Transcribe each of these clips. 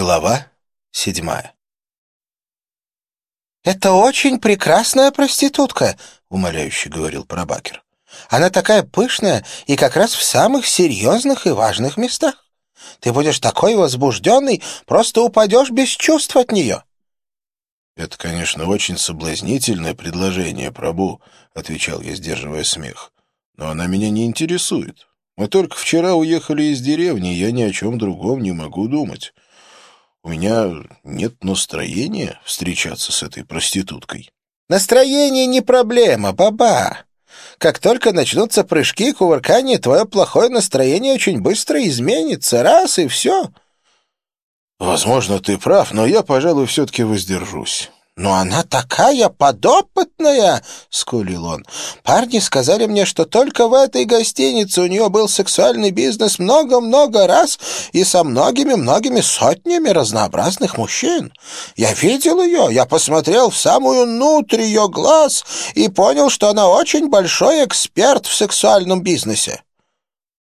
Глава седьмая «Это очень прекрасная проститутка», — умоляюще говорил Пробакер. «Она такая пышная и как раз в самых серьезных и важных местах. Ты будешь такой возбужденный, просто упадешь без чувств от нее». «Это, конечно, очень соблазнительное предложение, Прабу», — отвечал я, сдерживая смех. «Но она меня не интересует. Мы только вчера уехали из деревни, и я ни о чем другом не могу думать. У меня нет настроения встречаться с этой проституткой. Настроение не проблема, баба. Как только начнутся прыжки и кувыркания, твое плохое настроение очень быстро изменится. Раз и все. Возможно, ты прав, но я, пожалуй, все-таки воздержусь. «Но она такая подопытная!» — скулил он. «Парни сказали мне, что только в этой гостинице у нее был сексуальный бизнес много-много раз и со многими-многими сотнями разнообразных мужчин. Я видел ее, я посмотрел в самую нутрь ее глаз и понял, что она очень большой эксперт в сексуальном бизнесе».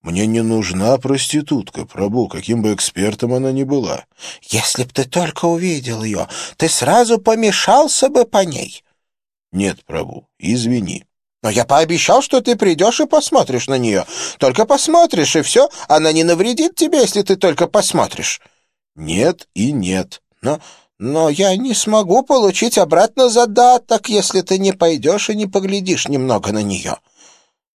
Мне не нужна проститутка, Прабу, каким бы экспертом она ни была. Если б ты только увидел ее, ты сразу помешался бы по ней. Нет, Прабу, извини. Но я пообещал, что ты придешь и посмотришь на нее. Только посмотришь, и все. Она не навредит тебе, если ты только посмотришь. Нет и нет. Но, но я не смогу получить обратно задаток, если ты не пойдешь и не поглядишь немного на нее.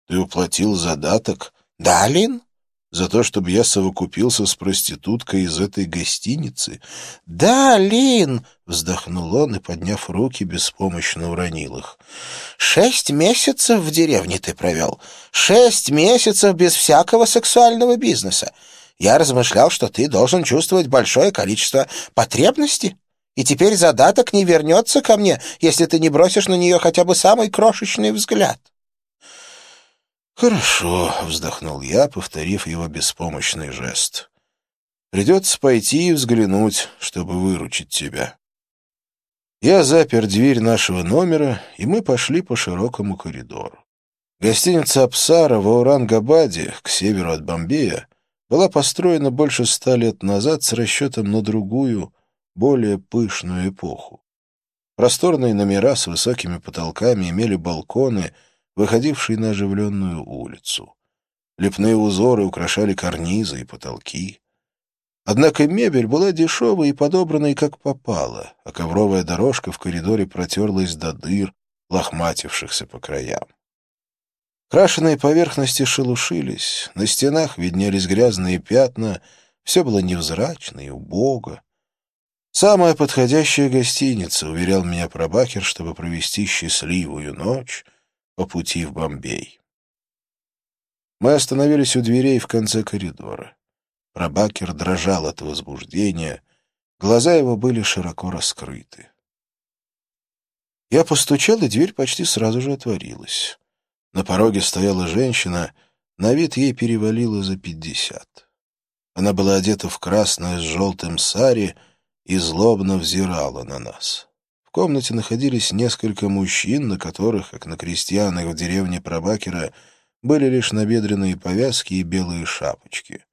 Ты уплатил задаток? «Да, Лин?» «За то, чтобы я совокупился с проституткой из этой гостиницы?» «Да, Лин!» — вздохнул он и, подняв руки, беспомощно уронил их. «Шесть месяцев в деревне ты провел. Шесть месяцев без всякого сексуального бизнеса. Я размышлял, что ты должен чувствовать большое количество потребностей, и теперь задаток не вернется ко мне, если ты не бросишь на нее хотя бы самый крошечный взгляд». «Хорошо», — вздохнул я, повторив его беспомощный жест. «Придется пойти и взглянуть, чтобы выручить тебя». Я запер дверь нашего номера, и мы пошли по широкому коридору. Гостиница «Апсара» в Аурангабаде, к северу от Бомбея, была построена больше ста лет назад с расчетом на другую, более пышную эпоху. Просторные номера с высокими потолками имели балконы — выходивший на оживленную улицу. Лепные узоры украшали карнизы и потолки. Однако мебель была дешевой и подобранной как попало, а ковровая дорожка в коридоре протерлась до дыр, лохматившихся по краям. Крашеные поверхности шелушились, на стенах виднелись грязные пятна, все было невзрачно и убого. «Самая подходящая гостиница», — уверял меня пробакер, чтобы провести счастливую ночь по пути в Бомбей. Мы остановились у дверей в конце коридора. Рабакер дрожал от возбуждения, глаза его были широко раскрыты. Я постучал, и дверь почти сразу же отворилась. На пороге стояла женщина, на вид ей перевалило за пятьдесят. Она была одета в красное с желтым сари и злобно взирала на нас. В комнате находились несколько мужчин, на которых, как на крестьянах в деревне Пробакера, были лишь набедренные повязки и белые шапочки.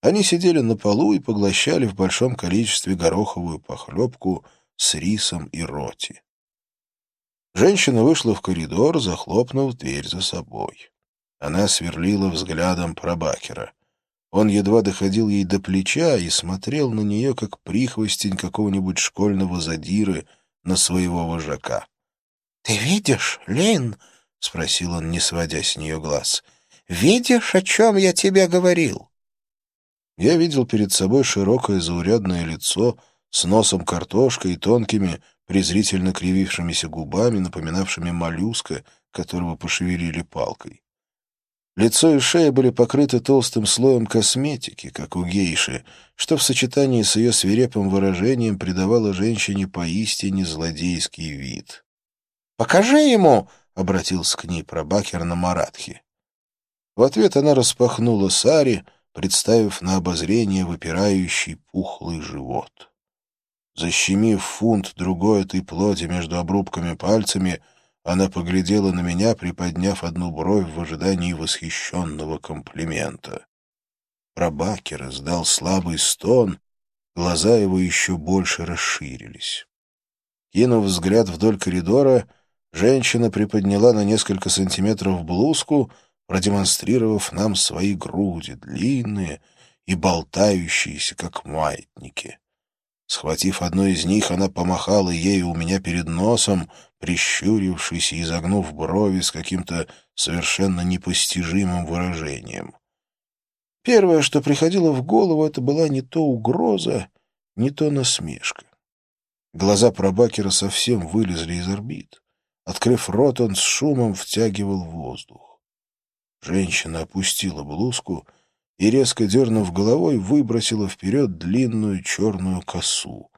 Они сидели на полу и поглощали в большом количестве гороховую похлебку с рисом и роти. Женщина вышла в коридор, захлопнув дверь за собой. Она сверлила взглядом Пробакера. Он едва доходил ей до плеча и смотрел на нее, как прихвостень какого-нибудь школьного задиры — на своего вожака. — Ты видишь, Лейн? — спросил он, не сводя с нее глаз. — Видишь, о чем я тебе говорил? Я видел перед собой широкое заурядное лицо с носом картошкой и тонкими, презрительно кривившимися губами, напоминавшими моллюска, которого пошевелили палкой. Лицо и шея были покрыты толстым слоем косметики, как у гейши, что в сочетании с ее свирепым выражением придавало женщине поистине злодейский вид. «Покажи ему!» — обратился к ней пробакер на Маратхи. В ответ она распахнула сари, представив на обозрение выпирающий пухлый живот. Защемив фунт другой этой плоти между обрубками пальцами — она поглядела на меня, приподняв одну бровь в ожидании восхищенного комплимента. Пробакер издал слабый стон глаза его еще больше расширились. Кинув взгляд вдоль коридора, женщина приподняла на несколько сантиметров блузку, продемонстрировав нам свои груди, длинные и болтающиеся, как маятники. Схватив одну из них, она помахала ею у меня перед носом, прищурившись и изогнув брови с каким-то совершенно непостижимым выражением. Первое, что приходило в голову, это была не то угроза, не то насмешка. Глаза пробакера совсем вылезли из орбит. Открыв рот, он с шумом втягивал воздух. Женщина опустила блузку и, резко дернув головой, выбросила вперед длинную черную косу.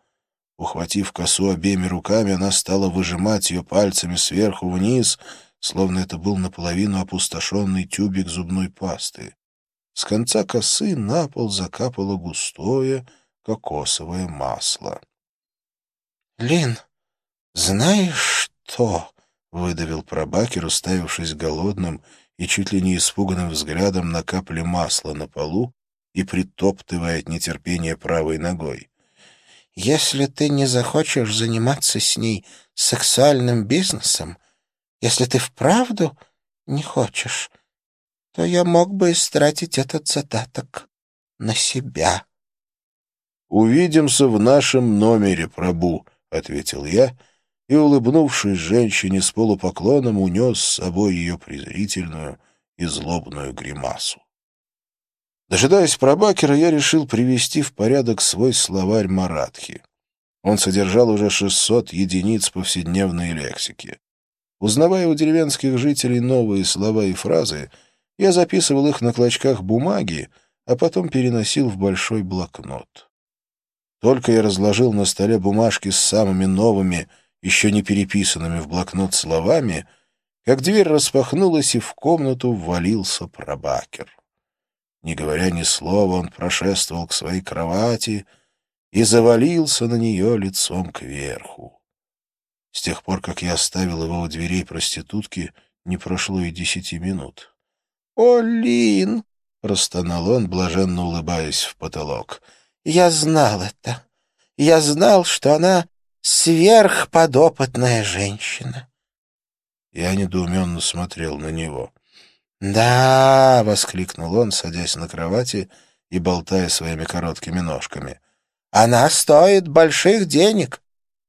Ухватив косу обеими руками, она стала выжимать ее пальцами сверху вниз, словно это был наполовину опустошенный тюбик зубной пасты. С конца косы на пол закапало густое кокосовое масло. — Лин, знаешь что? — выдавил пробакер, уставившись голодным и чуть ли не испуганным взглядом на капли масла на полу и притоптывая от нетерпения правой ногой. «Если ты не захочешь заниматься с ней сексуальным бизнесом, если ты вправду не хочешь, то я мог бы истратить этот задаток на себя». «Увидимся в нашем номере, Прабу», — ответил я, — и, улыбнувшись женщине с полупоклоном, унес с собой ее презрительную и злобную гримасу. Дожидаясь пробакера, я решил привести в порядок свой словарь маратхи. Он содержал уже 600 единиц повседневной лексики. Узнавая у деревенских жителей новые слова и фразы, я записывал их на клочках бумаги, а потом переносил в большой блокнот. Только я разложил на столе бумажки с самыми новыми еще не переписанными в блокнот словами, как дверь распахнулась, и в комнату ввалился пробакер. Не говоря ни слова, он прошествовал к своей кровати и завалился на нее лицом кверху. С тех пор, как я оставил его у дверей проститутки, не прошло и десяти минут. «О, Лин!» — простонал он, блаженно улыбаясь в потолок. «Я знал это. Я знал, что она сверхподопытная женщина. Я недоуменно смотрел на него. «Да!» — воскликнул он, садясь на кровати и болтая своими короткими ножками. «Она стоит больших денег,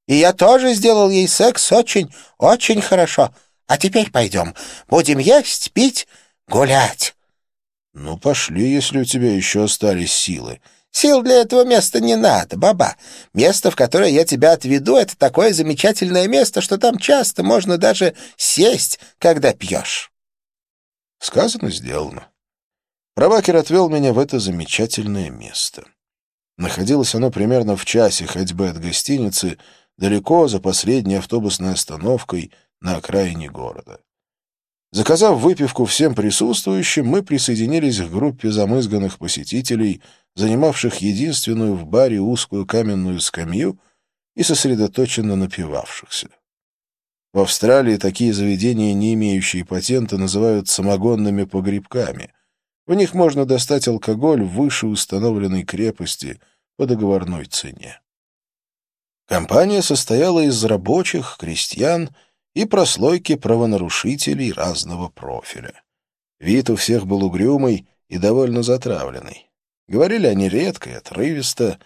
и я тоже сделал ей секс очень, очень хорошо. А теперь пойдем, будем есть, пить, гулять». «Ну, пошли, если у тебя еще остались силы», Сил для этого места не надо, баба. Место, в которое я тебя отведу, это такое замечательное место, что там часто можно даже сесть, когда пьешь. Сказано, сделано. Пробакер отвел меня в это замечательное место. Находилось оно примерно в часе ходьбы от гостиницы, далеко за последней автобусной остановкой на окраине города. Заказав выпивку всем присутствующим, мы присоединились к группе замызганных посетителей — занимавших единственную в баре узкую каменную скамью и сосредоточенно напивавшихся. В Австралии такие заведения, не имеющие патента, называют самогонными погребками. В них можно достать алкоголь выше установленной крепости по договорной цене. Компания состояла из рабочих, крестьян и прослойки правонарушителей разного профиля. Вид у всех был угрюмый и довольно затравленный. Говорили они редко и отрывисто.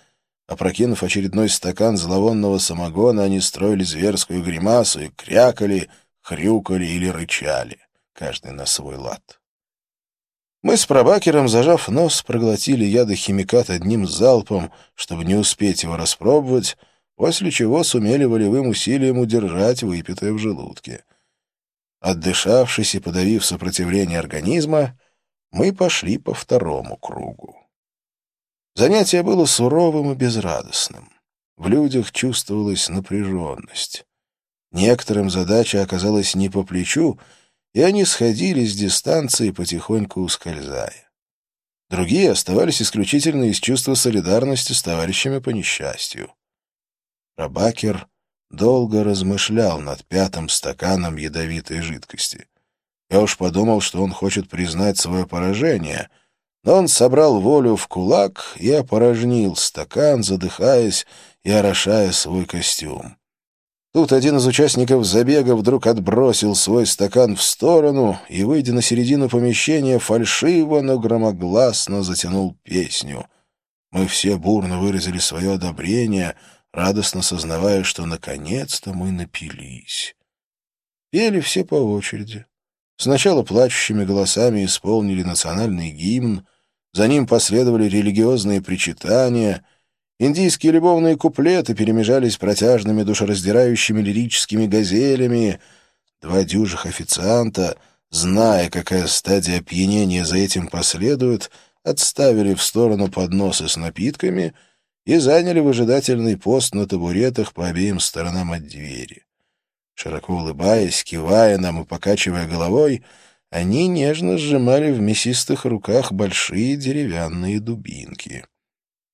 Опрокинув очередной стакан зловонного самогона, они строили зверскую гримасу и крякали, хрюкали или рычали, каждый на свой лад. Мы с пробакером, зажав нос, проглотили ядохимикат одним залпом, чтобы не успеть его распробовать, после чего сумели волевым усилием удержать выпитое в желудке. Отдышавшись и подавив сопротивление организма, мы пошли по второму кругу. Занятие было суровым и безрадостным. В людях чувствовалась напряженность. Некоторым задача оказалась не по плечу, и они сходили с дистанции, потихоньку ускользая. Другие оставались исключительно из чувства солидарности с товарищами по несчастью. Рабакер долго размышлял над пятым стаканом ядовитой жидкости. Я уж подумал, что он хочет признать свое поражение — он собрал волю в кулак и опорожнил стакан, задыхаясь и орошая свой костюм. Тут один из участников забега вдруг отбросил свой стакан в сторону и, выйдя на середину помещения, фальшиво, но громогласно затянул песню. Мы все бурно выразили свое одобрение, радостно сознавая, что наконец-то мы напились. Пели все по очереди. Сначала плачущими голосами исполнили национальный гимн, за ним последовали религиозные причитания, индийские любовные куплеты перемежались протяжными душераздирающими лирическими газелями. Два дюжих официанта, зная, какая стадия опьянения за этим последует, отставили в сторону подносы с напитками и заняли выжидательный пост на табуретах по обеим сторонам от двери. Широко улыбаясь, кивая нам и покачивая головой, они нежно сжимали в мясистых руках большие деревянные дубинки.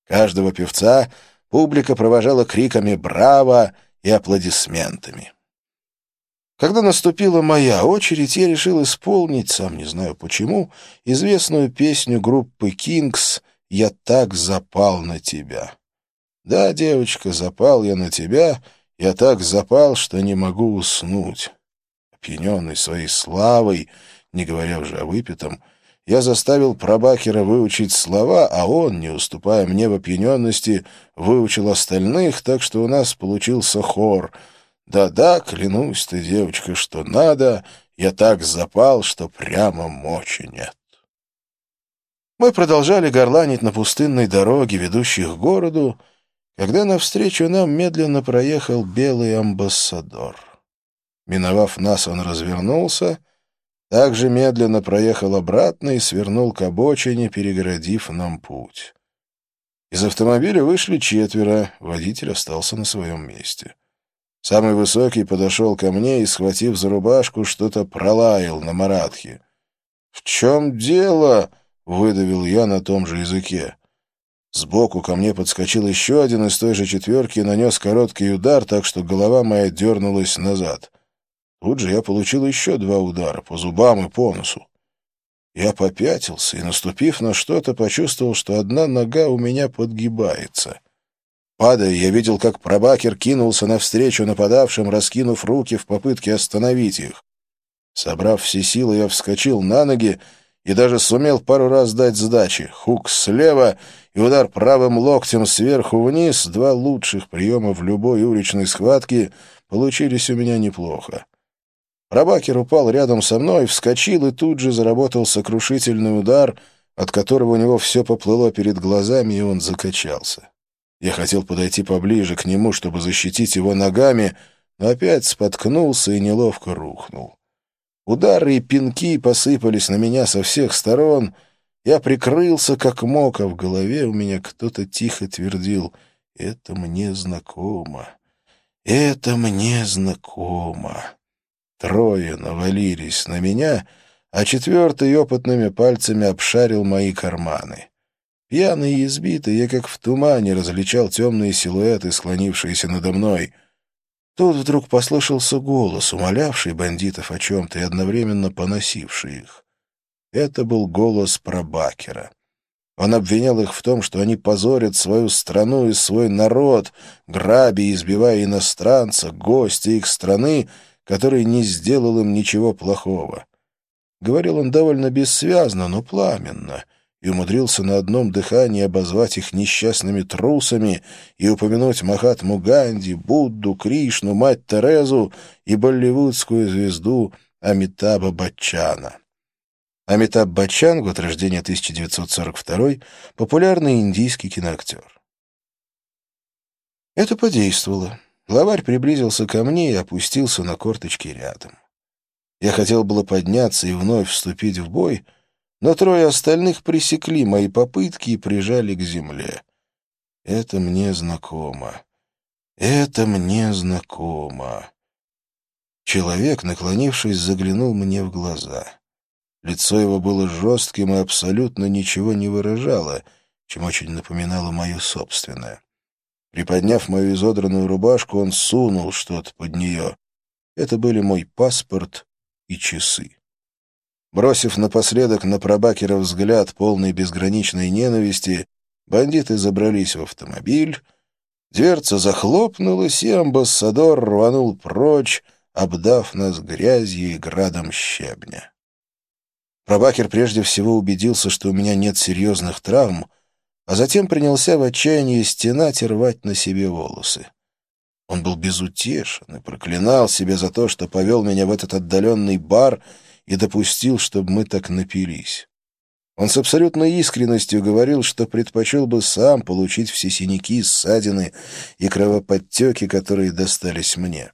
Каждого певца публика провожала криками «Браво!» и аплодисментами. Когда наступила моя очередь, я решил исполнить, сам не знаю почему, известную песню группы «Кингс» «Я так запал на тебя». Да, девочка, запал я на тебя — я так запал, что не могу уснуть. Опьяненный своей славой, не говоря уже о выпитом, я заставил Пробакера выучить слова, а он, не уступая мне в опьяненности, выучил остальных, так что у нас получился хор. «Да-да, клянусь ты, девочка, что надо, я так запал, что прямо мочи нет». Мы продолжали горланить на пустынной дороге, ведущей к городу, когда навстречу нам медленно проехал белый амбассадор. Миновав нас, он развернулся, также медленно проехал обратно и свернул к обочине, перегородив нам путь. Из автомобиля вышли четверо, водитель остался на своем месте. Самый высокий подошел ко мне и, схватив за рубашку, что-то пролаял на маратхе. «В чем дело?» — выдавил я на том же языке. Сбоку ко мне подскочил еще один из той же четверки и нанес короткий удар, так что голова моя дернулась назад. Тут же я получил еще два удара по зубам и по носу. Я попятился и, наступив на что-то, почувствовал, что одна нога у меня подгибается. Падая, я видел, как пробакер кинулся навстречу нападавшим, раскинув руки в попытке остановить их. Собрав все силы, я вскочил на ноги и даже сумел пару раз дать сдачи. Хук слева и удар правым локтем сверху вниз, два лучших приема в любой уличной схватке, получились у меня неплохо. Рабакер упал рядом со мной, вскочил и тут же заработал сокрушительный удар, от которого у него все поплыло перед глазами, и он закачался. Я хотел подойти поближе к нему, чтобы защитить его ногами, но опять споткнулся и неловко рухнул. Удары и пинки посыпались на меня со всех сторон. Я прикрылся как мог, а в голове у меня кто-то тихо твердил «Это мне знакомо, это мне знакомо». Трое навалились на меня, а четвертый опытными пальцами обшарил мои карманы. Пьяный и избитый, я как в тумане различал темные силуэты, склонившиеся надо мной — Тут вдруг послышался голос, умолявший бандитов о чем-то и одновременно поносивший их. Это был голос Пробакера. Он обвинял их в том, что они позорят свою страну и свой народ, грабя и избивая иностранца, гостя их страны, который не сделал им ничего плохого. Говорил он довольно бессвязно, но пламенно — и умудрился на одном дыхании обозвать их несчастными трусами и упомянуть Махатму Ганди, Будду, Кришну, мать Терезу и болливудскую звезду Амитаба Баччана. Амитаб Баччан, год рождения 1942, популярный индийский киноактер. Это подействовало. Главарь приблизился ко мне и опустился на корточки рядом. Я хотел было подняться и вновь вступить в бой — но трое остальных пресекли мои попытки и прижали к земле. Это мне знакомо. Это мне знакомо. Человек, наклонившись, заглянул мне в глаза. Лицо его было жестким и абсолютно ничего не выражало, чем очень напоминало мое собственное. Приподняв мою изодранную рубашку, он сунул что-то под нее. Это были мой паспорт и часы. Бросив напоследок на пробакера взгляд, полный безграничной ненависти, бандиты забрались в автомобиль, дверца захлопнулась, и амбассадор рванул прочь, обдав нас грязью и градом щебня. Пробакер прежде всего убедился, что у меня нет серьезных травм, а затем принялся в отчаянии стенать и рвать на себе волосы. Он был безутешен и проклинал себя за то, что повел меня в этот отдаленный бар и допустил, чтобы мы так напились. Он с абсолютной искренностью говорил, что предпочел бы сам получить все синяки, ссадины и кровоподтеки, которые достались мне.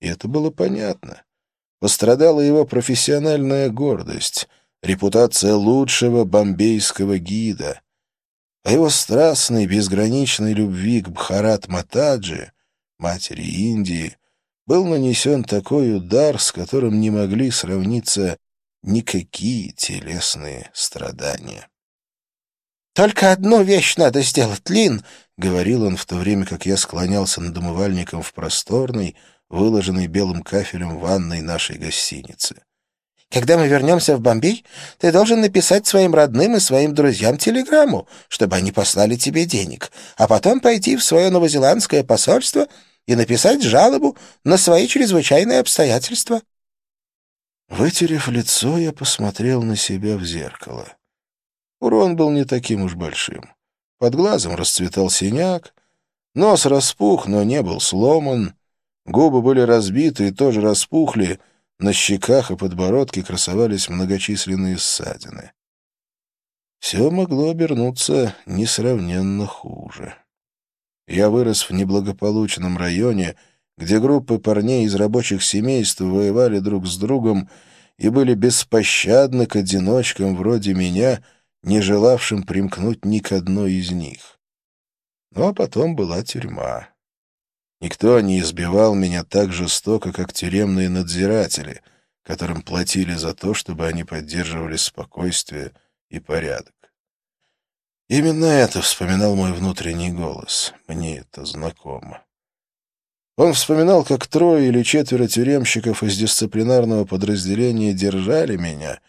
И это было понятно. Пострадала его профессиональная гордость, репутация лучшего бомбейского гида. А его страстной, безграничной любви к Бхарат Матаджи, матери Индии, был нанесен такой удар, с которым не могли сравниться никакие телесные страдания. «Только одну вещь надо сделать, Лин!» — говорил он в то время, как я склонялся над умывальником в просторной, выложенной белым кафелем ванной нашей гостиницы. «Когда мы вернемся в Бомбей, ты должен написать своим родным и своим друзьям телеграмму, чтобы они послали тебе денег, а потом пойти в свое новозеландское посольство и написать жалобу на свои чрезвычайные обстоятельства». Вытерев лицо, я посмотрел на себя в зеркало. Урон был не таким уж большим. Под глазом расцветал синяк, нос распух, но не был сломан, губы были разбиты и тоже распухли, на щеках и подбородке красовались многочисленные ссадины. Все могло обернуться несравненно хуже. Я вырос в неблагополучном районе, где группы парней из рабочих семейств воевали друг с другом и были беспощадны к одиночкам вроде меня, не желавшим примкнуть ни к одной из них. Ну а потом была тюрьма. Никто не избивал меня так жестоко, как тюремные надзиратели, которым платили за то, чтобы они поддерживали спокойствие и порядок. Именно это вспоминал мой внутренний голос. Мне это знакомо. Он вспоминал, как трое или четверо тюремщиков из дисциплинарного подразделения держали меня,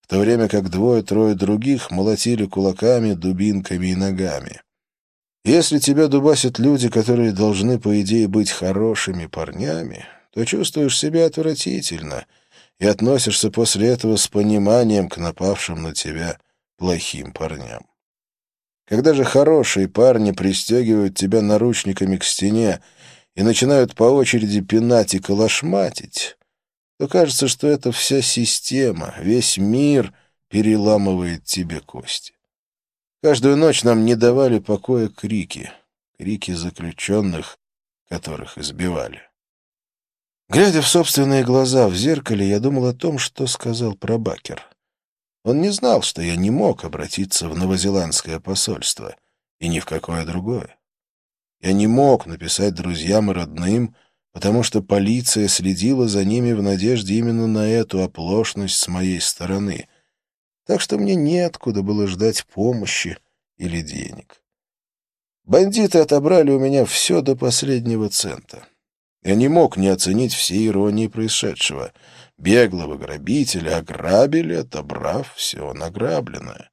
в то время как двое-трое других молотили кулаками, дубинками и ногами. Если тебя дубасят люди, которые должны, по идее, быть хорошими парнями, то чувствуешь себя отвратительно и относишься после этого с пониманием к напавшим на тебя плохим парням. Когда же хорошие парни пристегивают тебя наручниками к стене и начинают по очереди пинать и колошматить, то кажется, что эта вся система, весь мир переламывает тебе кости. Каждую ночь нам не давали покоя крики, крики заключенных, которых избивали. Глядя в собственные глаза в зеркале, я думал о том, что сказал пробакер. Он не знал, что я не мог обратиться в новозеландское посольство и ни в какое другое. Я не мог написать друзьям и родным, потому что полиция следила за ними в надежде именно на эту оплошность с моей стороны. Так что мне неоткуда было ждать помощи или денег. Бандиты отобрали у меня все до последнего цента. Я не мог не оценить всей иронии происшедшего — Беглого грабителя ограбили, отобрав все награбленное.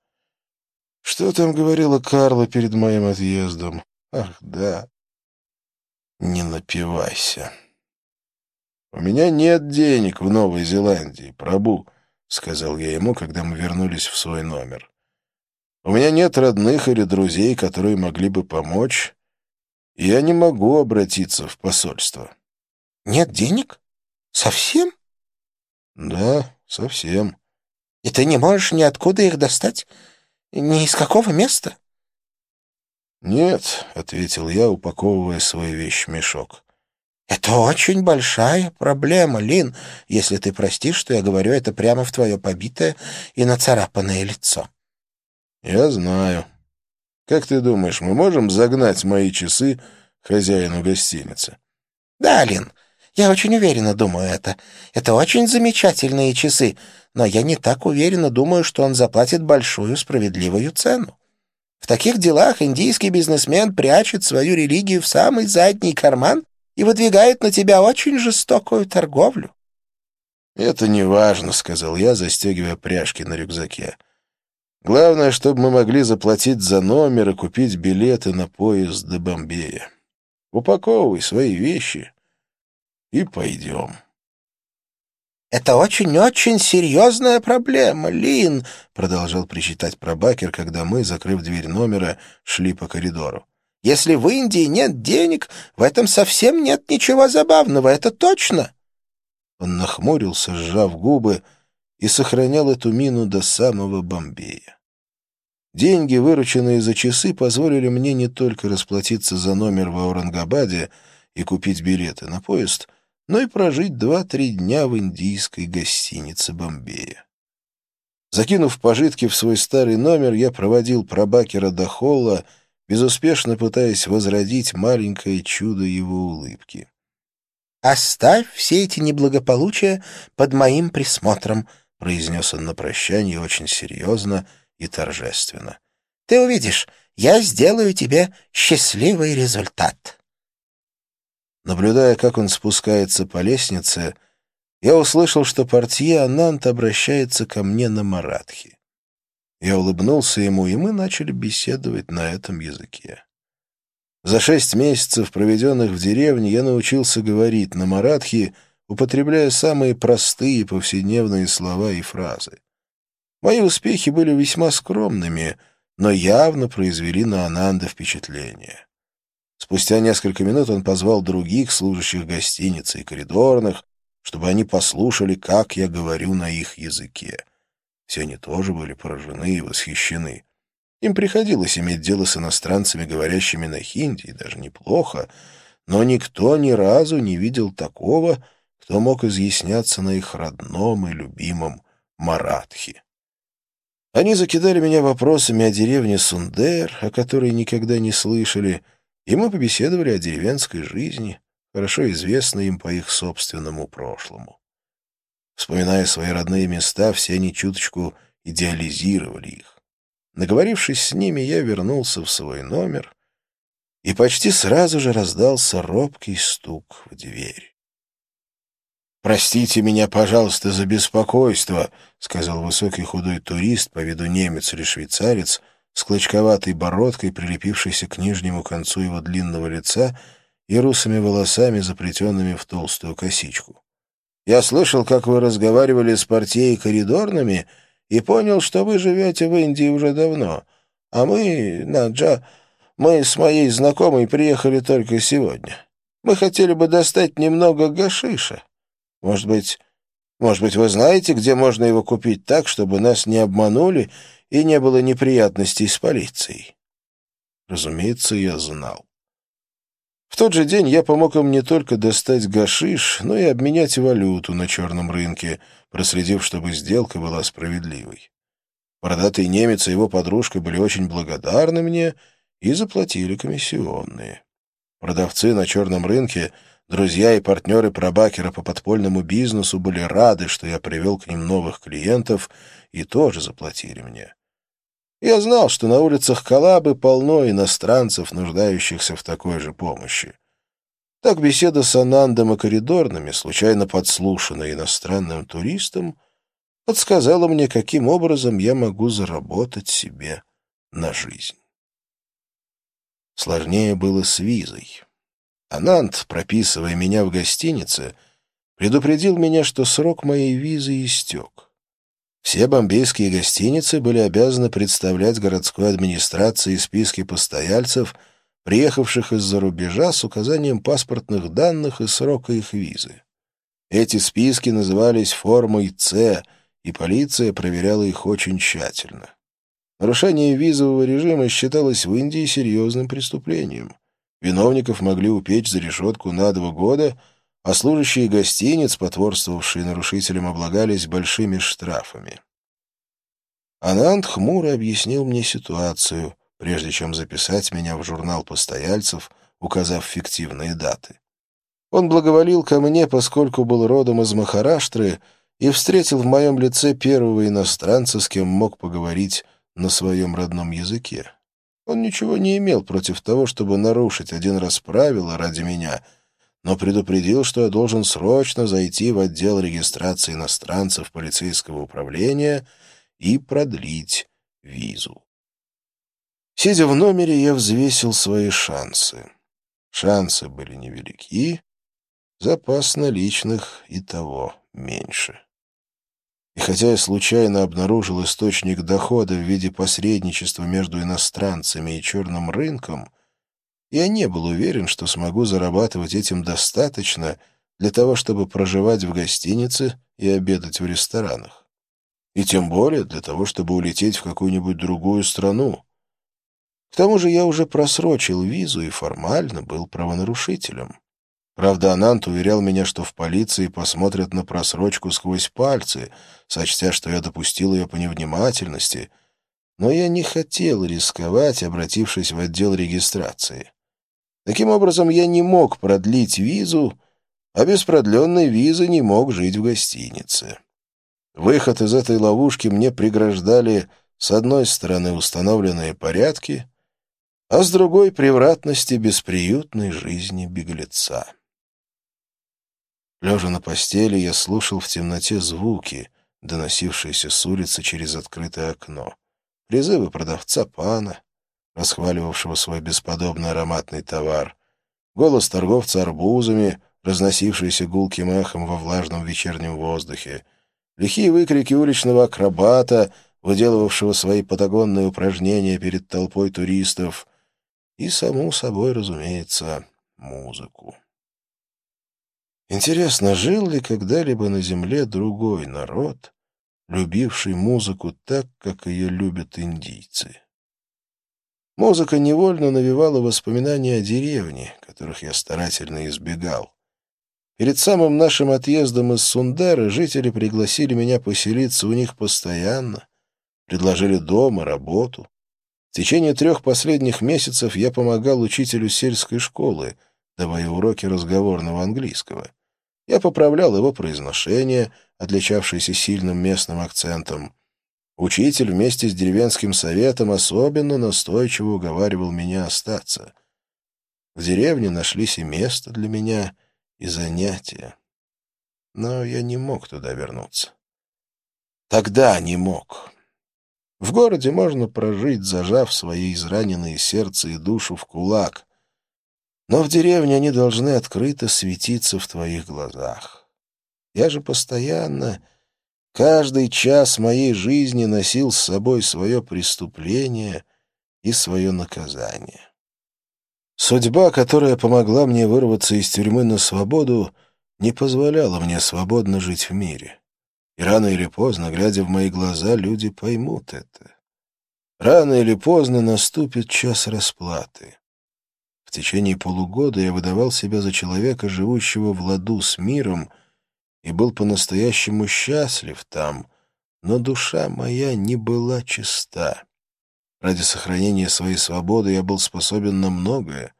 Что там говорила Карла перед моим отъездом? Ах, да. Не напивайся. У меня нет денег в Новой Зеландии, пробу, сказал я ему, когда мы вернулись в свой номер. У меня нет родных или друзей, которые могли бы помочь, и я не могу обратиться в посольство. Нет денег? Совсем? Да, совсем. И ты не можешь ниоткуда их достать? Ни из какого места? Нет, ответил я, упаковывая свой вещмешок. Это очень большая проблема, Лин, если ты простишь, что я говорю это прямо в твое побитое и нацарапанное лицо. Я знаю. Как ты думаешь, мы можем загнать мои часы хозяину гостиницы? Да, Лин, я очень уверенно думаю это. Это очень замечательные часы, но я не так уверенно думаю, что он заплатит большую справедливую цену. В таких делах индийский бизнесмен прячет свою религию в самый задний карман и выдвигает на тебя очень жестокую торговлю. «Это не важно», — сказал я, застегивая пряжки на рюкзаке. «Главное, чтобы мы могли заплатить за номер и купить билеты на поезд до Бомбея. Упаковывай свои вещи и пойдем». «Это очень-очень серьезная проблема, Лин», — продолжал причитать пробакер, когда мы, закрыв дверь номера, шли по коридору. «Если в Индии нет денег, в этом совсем нет ничего забавного, это точно». Он нахмурился, сжав губы, и сохранял эту мину до самого Бомбея. Деньги, вырученные за часы, позволили мне не только расплатиться за номер в Аурангабаде и купить билеты на поезд — но и прожить два-три дня в индийской гостинице Бомбея. Закинув пожитки в свой старый номер, я проводил пробакера до холла, безуспешно пытаясь возродить маленькое чудо его улыбки. «Оставь все эти неблагополучия под моим присмотром», — произнес он на прощание очень серьезно и торжественно. «Ты увидишь, я сделаю тебе счастливый результат». Наблюдая, как он спускается по лестнице, я услышал, что портье Анант обращается ко мне на маратхи. Я улыбнулся ему, и мы начали беседовать на этом языке. За шесть месяцев, проведенных в деревне, я научился говорить на маратхи, употребляя самые простые повседневные слова и фразы. Мои успехи были весьма скромными, но явно произвели на Ананда впечатление. Спустя несколько минут он позвал других служащих гостиницы и коридорных, чтобы они послушали, как я говорю на их языке. Все они тоже были поражены и восхищены. Им приходилось иметь дело с иностранцами, говорящими на хинди, и даже неплохо, но никто ни разу не видел такого, кто мог изъясняться на их родном и любимом Маратхи. Они закидали меня вопросами о деревне Сундер, о которой никогда не слышали, — и мы побеседовали о деревенской жизни, хорошо известной им по их собственному прошлому. Вспоминая свои родные места, все они чуточку идеализировали их. Наговорившись с ними, я вернулся в свой номер, и почти сразу же раздался робкий стук в дверь. «Простите меня, пожалуйста, за беспокойство», — сказал высокий худой турист, по виду немец или швейцарец, с клочковатой бородкой, прилепившейся к нижнему концу его длинного лица и русыми волосами, заплетенными в толстую косичку. «Я слышал, как вы разговаривали с партией коридорными и понял, что вы живете в Индии уже давно, а мы, Наджа, мы с моей знакомой приехали только сегодня. Мы хотели бы достать немного гашиша. Может быть, может быть, вы знаете, где можно его купить так, чтобы нас не обманули и не было неприятностей с полицией. Разумеется, я знал. В тот же день я помог им не только достать гашиш, но и обменять валюту на черном рынке, проследив, чтобы сделка была справедливой. Бородатый немец и его подружка были очень благодарны мне и заплатили комиссионные. Продавцы на черном рынке, друзья и партнеры пробакера по подпольному бизнесу были рады, что я привел к ним новых клиентов и тоже заплатили мне. Я знал, что на улицах Калабы полно иностранцев, нуждающихся в такой же помощи. Так беседа с Анандом и коридорными, случайно подслушанная иностранным туристом, подсказала мне, каким образом я могу заработать себе на жизнь. Сложнее было с визой. Ананд, прописывая меня в гостинице, предупредил меня, что срок моей визы истек. Все бомбейские гостиницы были обязаны представлять городской администрации списки постояльцев, приехавших из-за рубежа с указанием паспортных данных и срока их визы. Эти списки назывались формой «С», и полиция проверяла их очень тщательно. Нарушение визового режима считалось в Индии серьезным преступлением. Виновников могли упечь за решетку на два года — а служащие гостиниц, потворствовавшие нарушителям, облагались большими штрафами. Ананд хмуро объяснил мне ситуацию, прежде чем записать меня в журнал постояльцев, указав фиктивные даты. Он благоволил ко мне, поскольку был родом из Махараштры, и встретил в моем лице первого иностранца, с кем мог поговорить на своем родном языке. Он ничего не имел против того, чтобы нарушить один раз правила ради меня — но предупредил, что я должен срочно зайти в отдел регистрации иностранцев полицейского управления и продлить визу. Сидя в номере, я взвесил свои шансы. Шансы были невелики, запас наличных и того меньше. И хотя я случайно обнаружил источник дохода в виде посредничества между иностранцами и черным рынком, я не был уверен, что смогу зарабатывать этим достаточно для того, чтобы проживать в гостинице и обедать в ресторанах. И тем более для того, чтобы улететь в какую-нибудь другую страну. К тому же я уже просрочил визу и формально был правонарушителем. Правда, Анант уверял меня, что в полиции посмотрят на просрочку сквозь пальцы, сочтя, что я допустил ее по невнимательности, но я не хотел рисковать, обратившись в отдел регистрации. Таким образом, я не мог продлить визу, а без продленной визы не мог жить в гостинице. Выход из этой ловушки мне преграждали с одной стороны установленные порядки, а с другой — превратности бесприютной жизни беглеца. Лежа на постели, я слушал в темноте звуки, доносившиеся с улицы через открытое окно. Призывы продавца пана, расхваливавшего свой бесподобный ароматный товар, голос торговца арбузами, разносившийся гулким эхом во влажном вечернем воздухе, лихие выкрики уличного акробата, выделывавшего свои патагонные упражнения перед толпой туристов, и, саму собой, разумеется, музыку. Интересно, жил ли когда-либо на земле другой народ, любивший музыку так, как ее любят индийцы? Музыка невольно навевала воспоминания о деревне, которых я старательно избегал. Перед самым нашим отъездом из Сундары жители пригласили меня поселиться у них постоянно, предложили дом и работу. В течение трех последних месяцев я помогал учителю сельской школы, давая уроки разговорного английского. Я поправлял его произношение, отличавшееся сильным местным акцентом. Учитель вместе с деревенским советом особенно настойчиво уговаривал меня остаться. В деревне нашлись и место для меня, и занятия. Но я не мог туда вернуться. Тогда не мог. В городе можно прожить, зажав свои израненные сердце и душу в кулак, но в деревне они должны открыто светиться в твоих глазах. Я же постоянно, каждый час моей жизни носил с собой свое преступление и свое наказание. Судьба, которая помогла мне вырваться из тюрьмы на свободу, не позволяла мне свободно жить в мире. И рано или поздно, глядя в мои глаза, люди поймут это. Рано или поздно наступит час расплаты. В течение полугода я выдавал себя за человека, живущего в ладу с миром, и был по-настоящему счастлив там, но душа моя не была чиста. Ради сохранения своей свободы я был способен на многое,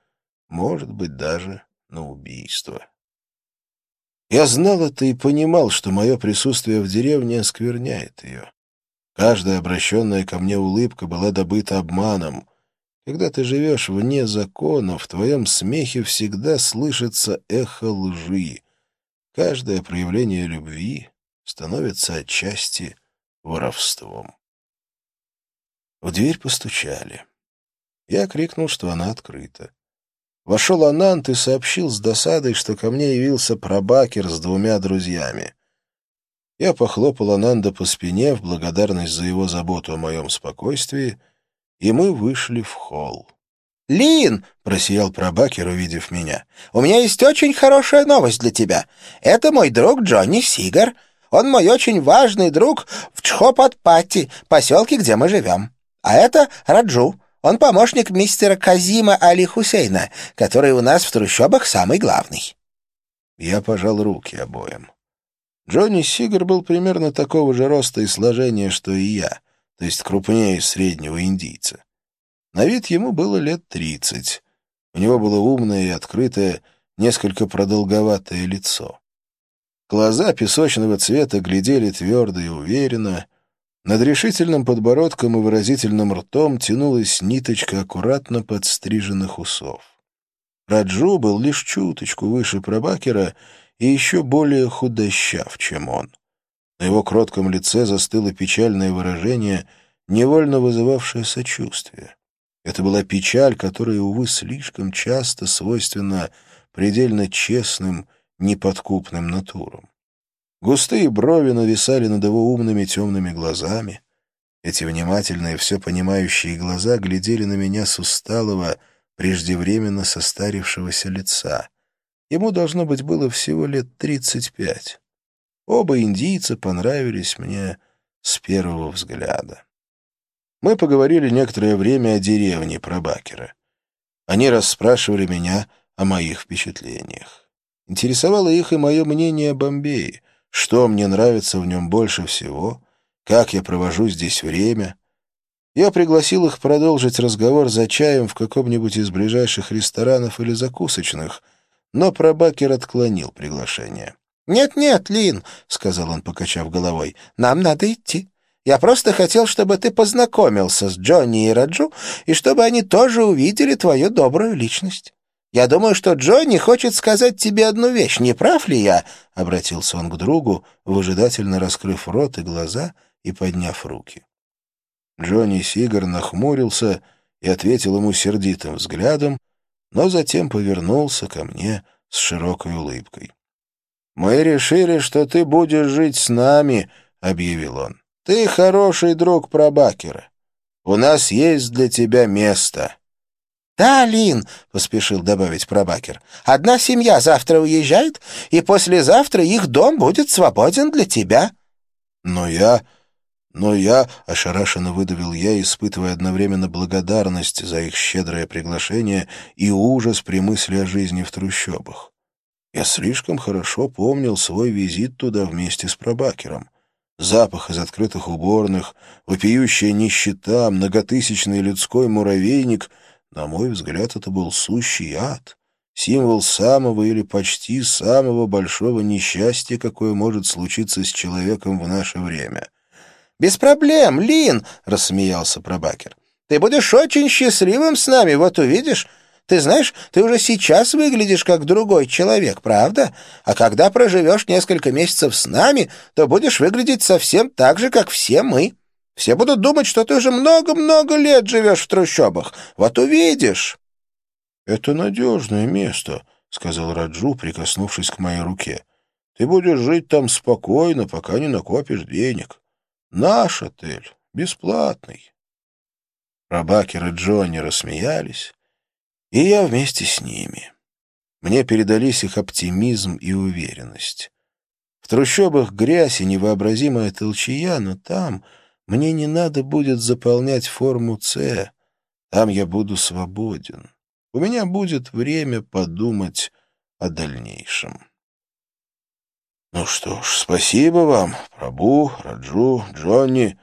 может быть, даже на убийство. Я знал это и понимал, что мое присутствие в деревне оскверняет ее. Каждая обращенная ко мне улыбка была добыта обманом. Когда ты живешь вне закона, в твоем смехе всегда слышится эхо лжи. Каждое проявление любви становится отчасти воровством. В дверь постучали. Я крикнул, что она открыта. Вошел Анант и сообщил с досадой, что ко мне явился пробакер с двумя друзьями. Я похлопал Ананда по спине в благодарность за его заботу о моем спокойствии и мы вышли в холл. «Лин!» — просиял пробакер, увидев меня. «У меня есть очень хорошая новость для тебя. Это мой друг Джонни Сигар. Он мой очень важный друг в Чхопатпати, поселке, где мы живем. А это Раджу. Он помощник мистера Казима Али Хусейна, который у нас в трущобах самый главный». Я пожал руки обоим. Джонни Сигар был примерно такого же роста и сложения, что и я — то есть крупнее среднего индийца. На вид ему было лет тридцать. У него было умное и открытое, несколько продолговатое лицо. Глаза песочного цвета глядели твердо и уверенно. Над решительным подбородком и выразительным ртом тянулась ниточка аккуратно подстриженных усов. Раджу был лишь чуточку выше Прабакера и еще более худощав, чем он. На его кротком лице застыло печальное выражение, невольно вызывавшее сочувствие. Это была печаль, которая, увы, слишком часто свойственна предельно честным, неподкупным натурам. Густые брови нависали над его умными темными глазами. Эти внимательные, все понимающие глаза глядели на меня с усталого, преждевременно состарившегося лица. Ему, должно быть, было всего лет тридцать пять. Оба индийца понравились мне с первого взгляда. Мы поговорили некоторое время о деревне Пробакера. Они расспрашивали меня о моих впечатлениях. Интересовало их и мое мнение о Бомбее, что мне нравится в нем больше всего, как я провожу здесь время. Я пригласил их продолжить разговор за чаем в каком-нибудь из ближайших ресторанов или закусочных, но Пробакер отклонил приглашение. «Нет-нет, Лин», — сказал он, покачав головой, — «нам надо идти. Я просто хотел, чтобы ты познакомился с Джонни и Раджу, и чтобы они тоже увидели твою добрую личность. Я думаю, что Джонни хочет сказать тебе одну вещь, не прав ли я?» — обратился он к другу, выжидательно раскрыв рот и глаза и подняв руки. Джонни Сигар нахмурился и ответил ему сердитым взглядом, но затем повернулся ко мне с широкой улыбкой. «Мы решили, что ты будешь жить с нами», — объявил он. Ты хороший друг Пробакера. У нас есть для тебя место». «Да, Лин», — поспешил добавить Пробакер, — «одна семья завтра уезжает, и послезавтра их дом будет свободен для тебя». «Но я... но я...» — ошарашенно выдавил я, испытывая одновременно благодарность за их щедрое приглашение и ужас при мысли о жизни в трущобах. Я слишком хорошо помнил свой визит туда вместе с Пробакером запах из открытых уборных, вопиющая нищета, многотысячный людской муравейник, на мой взгляд, это был сущий ад, символ самого или почти самого большого несчастья, какое может случиться с человеком в наше время. «Без проблем, Лин!» — рассмеялся Пробакер. «Ты будешь очень счастливым с нами, вот увидишь. Ты знаешь, ты уже сейчас выглядишь как другой человек, правда? А когда проживешь несколько месяцев с нами, то будешь выглядеть совсем так же, как все мы. Все будут думать, что ты уже много-много лет живешь в трущобах. Вот увидишь». «Это надежное место», — сказал Раджу, прикоснувшись к моей руке. «Ты будешь жить там спокойно, пока не накопишь денег. Наш отель бесплатный». Рабакер и Джонни рассмеялись, и я вместе с ними. Мне передались их оптимизм и уверенность. В трущобах грязь и невообразимая толчья, но там мне не надо будет заполнять форму «С». Там я буду свободен. У меня будет время подумать о дальнейшем. Ну что ж, спасибо вам, Прабу, Раджу, Джонни.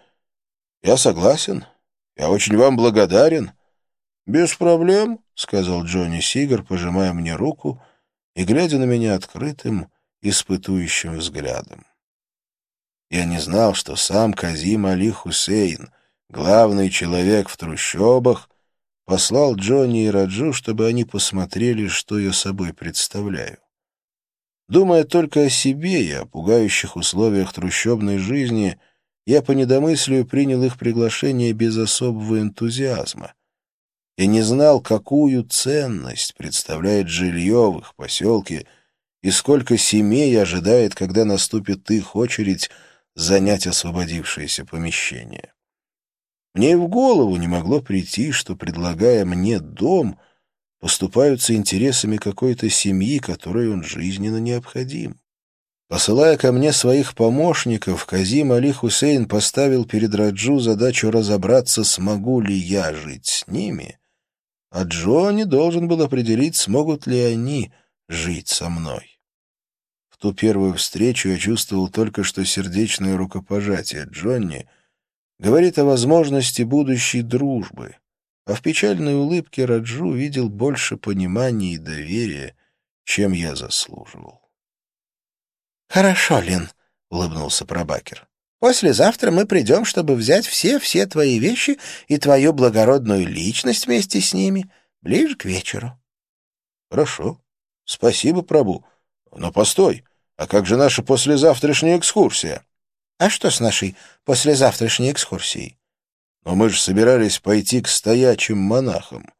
Я согласен. Я очень вам благодарен. Без проблем, — сказал Джонни Сигар, пожимая мне руку и глядя на меня открытым, испытующим взглядом. Я не знал, что сам Казим Али Хусейн, главный человек в трущобах, послал Джонни и Раджу, чтобы они посмотрели, что я собой представляю. Думая только о себе и о пугающих условиях трущобной жизни, я по недомыслию принял их приглашение без особого энтузиазма и не знал, какую ценность представляет жилье в их поселке и сколько семей ожидает, когда наступит их очередь занять освободившееся помещение. Мне и в голову не могло прийти, что, предлагая мне дом, поступаются интересами какой-то семьи, которой он жизненно необходим. Посылая ко мне своих помощников, Казим Али Хусейн поставил перед Раджу задачу разобраться, смогу ли я жить с ними, а Джонни должен был определить, смогут ли они жить со мной. В ту первую встречу я чувствовал только что сердечное рукопожатие Джонни говорит о возможности будущей дружбы, а в печальной улыбке Раджу видел больше понимания и доверия, чем я заслуживал. «Хорошо, Лин», — улыбнулся Пробакер. Послезавтра мы придем, чтобы взять все-все твои вещи и твою благородную личность вместе с ними ближе к вечеру. Хорошо. Спасибо, Прабу. Но постой, а как же наша послезавтрашняя экскурсия? А что с нашей послезавтрашней экскурсией? Но мы же собирались пойти к стоячим монахам.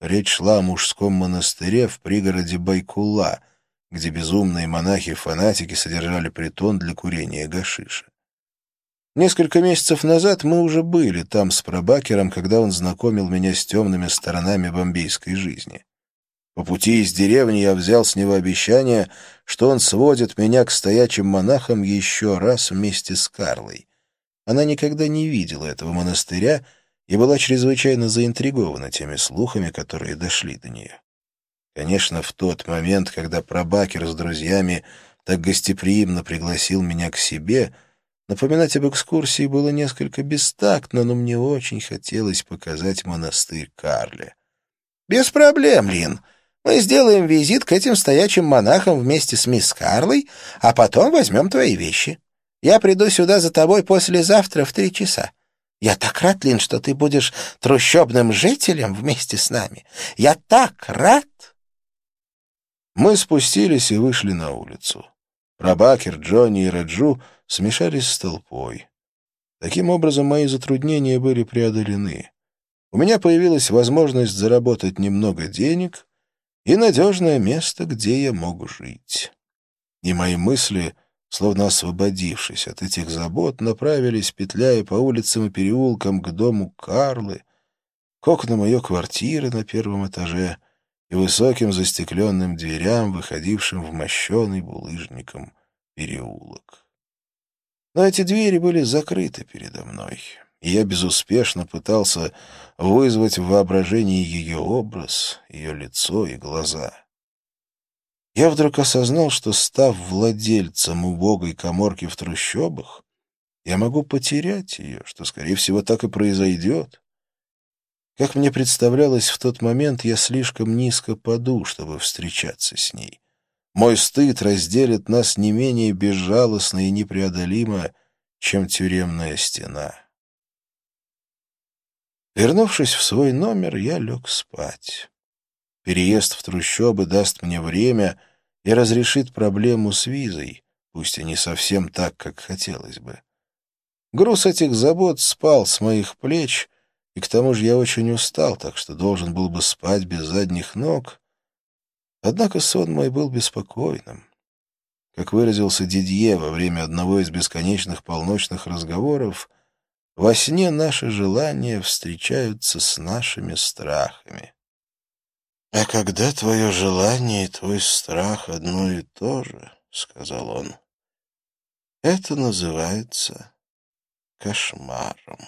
Речь шла о мужском монастыре в пригороде Байкула, где безумные монахи-фанатики содержали притон для курения гашиша. Несколько месяцев назад мы уже были там с Пробакером, когда он знакомил меня с темными сторонами бомбейской жизни. По пути из деревни я взял с него обещание, что он сводит меня к стоячим монахам еще раз вместе с Карлой. Она никогда не видела этого монастыря и была чрезвычайно заинтригована теми слухами, которые дошли до нее. Конечно, в тот момент, когда Пробакер с друзьями так гостеприимно пригласил меня к себе, напоминать об экскурсии было несколько бестактно, но мне очень хотелось показать монастырь Карле. «Без проблем, Лин. Мы сделаем визит к этим стоячим монахам вместе с мисс Карлой, а потом возьмем твои вещи. Я приду сюда за тобой послезавтра в три часа. Я так рад, Лин, что ты будешь трущобным жителем вместе с нами. Я так рад!» Мы спустились и вышли на улицу. Рабакер, Джонни и Раджу смешались с толпой. Таким образом, мои затруднения были преодолены. У меня появилась возможность заработать немного денег — и надежное место, где я могу жить. И мои мысли, словно освободившись от этих забот, направились, петляя по улицам и переулкам к дому Карлы, к окнам ее квартиры на первом этаже и высоким застекленным дверям, выходившим в мощеный булыжником переулок. Но эти двери были закрыты передо мной и я безуспешно пытался вызвать в воображении ее образ, ее лицо и глаза. Я вдруг осознал, что, став владельцем убогой коморки в трущобах, я могу потерять ее, что, скорее всего, так и произойдет. Как мне представлялось в тот момент, я слишком низко паду, чтобы встречаться с ней. Мой стыд разделит нас не менее безжалостно и непреодолимо, чем тюремная стена. Вернувшись в свой номер, я лег спать. Переезд в трущобы даст мне время и разрешит проблему с визой, пусть и не совсем так, как хотелось бы. Груз этих забот спал с моих плеч, и к тому же я очень устал, так что должен был бы спать без задних ног. Однако сон мой был беспокойным. Как выразился Дидье во время одного из бесконечных полночных разговоров, во сне наши желания встречаются с нашими страхами. «А когда твое желание и твой страх одно и то же, — сказал он, — это называется кошмаром».